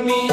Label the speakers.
Speaker 1: me.